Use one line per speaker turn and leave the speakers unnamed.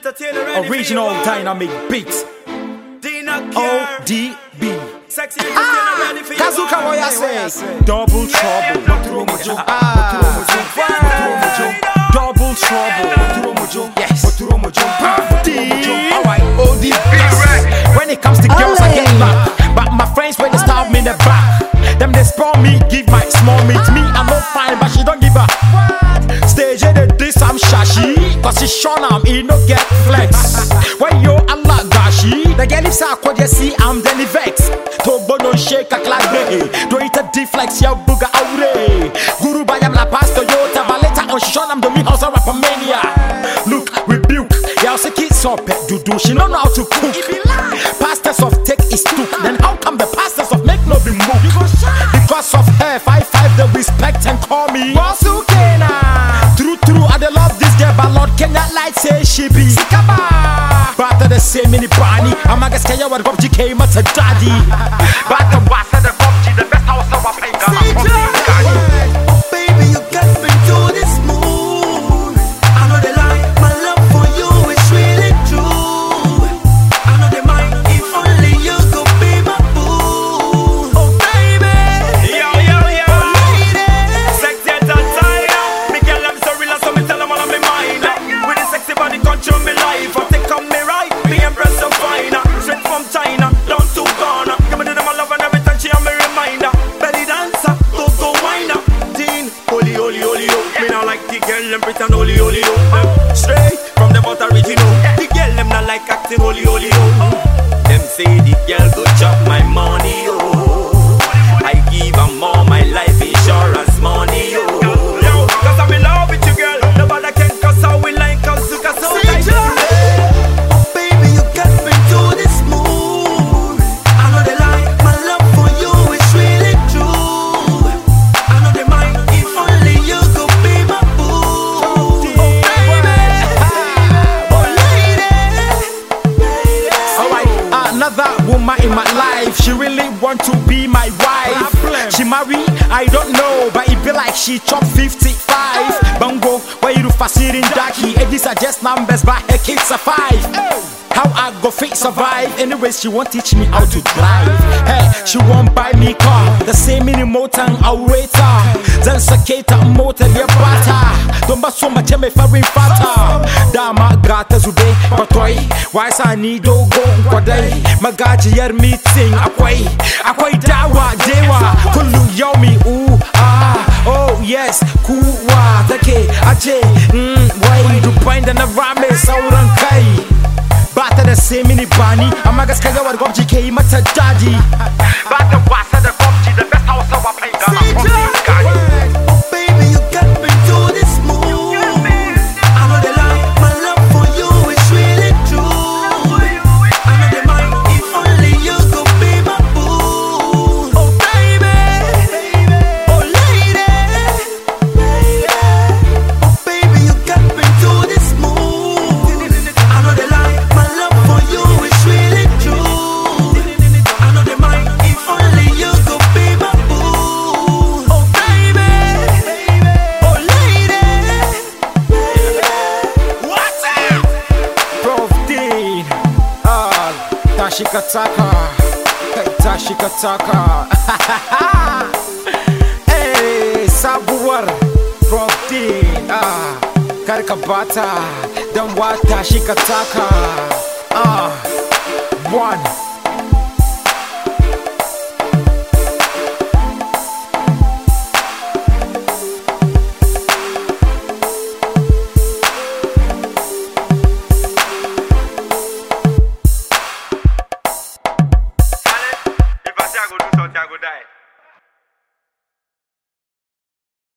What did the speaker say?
entertainer
Original dynamic beats. ODB.
Sexy entertainer ready for you.
Kazuka
boy.
Wayase. Double trouble. Ah. Double trouble. Yes. Alright, ODB. When it comes to girls, I get back. But my friends, when they stab me in the back, them they spoil me, give my small meat. Me, I'm not fine, but she don't give a. Stage they this I'm shashi Shone am he no get flex. When yo Allah gashi? The girl if sa kwa see I'm then vex. Togbo no shake a clap me eh, eh. Do it a deflex ya buga aure. Guru bayam la pastor yo Tabaleta on oh, shone am do me house a rapper mania Look rebuke. Ya also kids up eh. do do She don't know how to cook. Pastors of tech is took. Then how come Kenya light say she be? Sikaba! Bata the same mini bani I'm a guess Kenya what came at a daddy. Bata
them pretend holy, holy, oh. Them straight from the mouth original. The girl, them not like acting holy, holy, oh. Them say the girl go chop my money,
want to be my wife. She marry, I don't know, but it be like she chop 55. Bongo, where you in Daki. And these are just numbers, but her kids are five. How I go fit survive? Anyways, she won't teach me how to drive. Hey, she won't buy me car. The same mini motor and waiter. Then saketa motor ya bata. Don't ba so much me farin fata. Dama gata zube patoi. Why sa ni dogo kwadai. Magajiyar meeting akwai. Akwai dawa dewa. Kullu yomi ooh ah. Oh yes, kuwa take ace. Mm, wai dubai da na rame sauran kai. ba ta da sai mini bani amma gaskiya yawar gwamji ke yi mata daji ba ta wasa da Tashika Taka hey, sabuwar Prof Dean ah, Karka bata Dan wa Tashika Taka ah, One